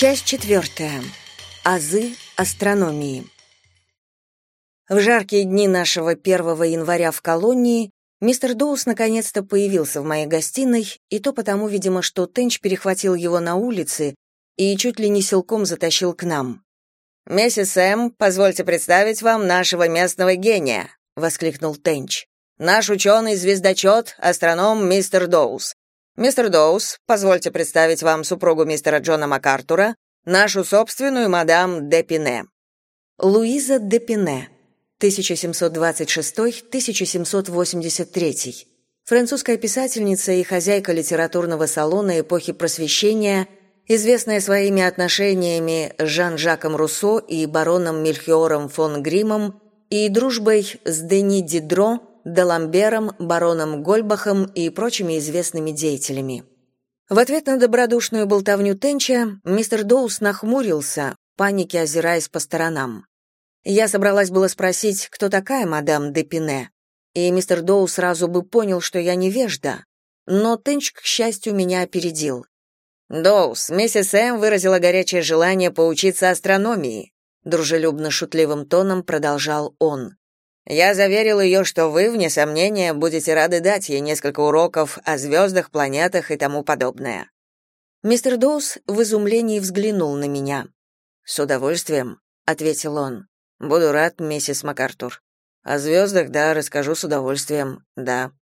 Часть четвертая. Азы астрономии. В жаркие дни нашего 1 января в колонии мистер Доус наконец-то появился в моей гостиной, и то потому, видимо, что Тенч перехватил его на улице и чуть ли не силком затащил к нам. «Миссис М, позвольте представить вам нашего местного гения», — воскликнул Тенч. «Наш ученый-звездочет, астроном мистер Доус. Мистер Доус, позвольте представить вам супругу мистера Джона МакАртура, нашу собственную мадам Депине». Луиза Депине, 1726-1783. Французская писательница и хозяйка литературного салона эпохи Просвещения, известная своими отношениями с Жан-Жаком Руссо и бароном Мельхиором фон Гримом и дружбой с Дени Дидро, Даламбером, бароном Гольбахом и прочими известными деятелями. В ответ на добродушную болтовню Тенча мистер Доус нахмурился, в панике озираясь по сторонам. Я собралась было спросить, кто такая мадам де Пине, и мистер Доу сразу бы понял, что я невежда, но Тенч, к счастью, меня опередил. «Доус, миссис М выразила горячее желание поучиться астрономии», дружелюбно-шутливым тоном продолжал он. Я заверил ее, что вы, вне сомнения, будете рады дать ей несколько уроков о звездах, планетах и тому подобное. Мистер Доус в изумлении взглянул на меня. С удовольствием, ответил он. Буду рад, миссис МакАртур. О звездах, да, расскажу с удовольствием, да.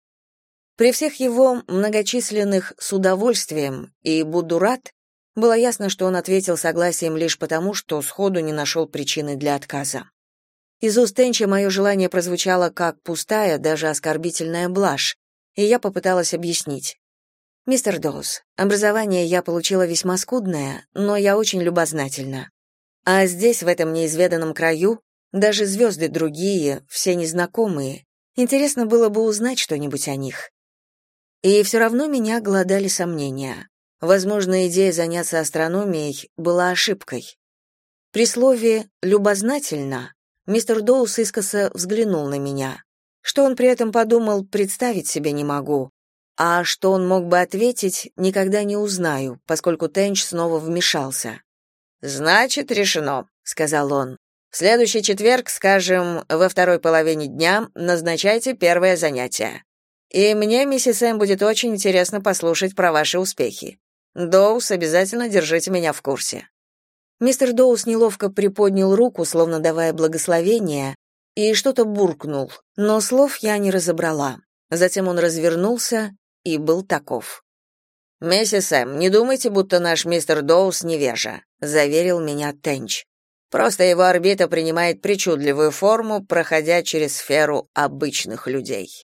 При всех его многочисленных с удовольствием и буду рад было ясно, что он ответил согласием лишь потому, что сходу не нашел причины для отказа. Из уст Тенча мое желание прозвучало как пустая, даже оскорбительная блажь, и я попыталась объяснить. «Мистер Доус, образование я получила весьма скудное, но я очень любознательна. А здесь, в этом неизведанном краю, даже звезды другие, все незнакомые. Интересно было бы узнать что-нибудь о них». И все равно меня голодали сомнения. Возможно, идея заняться астрономией была ошибкой. При слове «любознательно» Мистер Доус искоса взглянул на меня. Что он при этом подумал, представить себе не могу. А что он мог бы ответить, никогда не узнаю, поскольку Тенч снова вмешался. «Значит, решено», — сказал он. «В следующий четверг, скажем, во второй половине дня, назначайте первое занятие. И мне, миссис Эм, будет очень интересно послушать про ваши успехи. Доус, обязательно держите меня в курсе». Мистер Доус неловко приподнял руку, словно давая благословение, и что-то буркнул, но слов я не разобрала. Затем он развернулся и был таков. «Миссис Эм, не думайте, будто наш мистер Доус невежа», — заверил меня Тенч. «Просто его орбита принимает причудливую форму, проходя через сферу обычных людей».